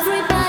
Everybody